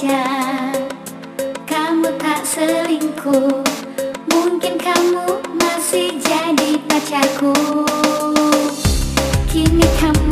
saja. Kamu tak selingkuh. Mungkin kamu masih jadi pacarku. Kini kamu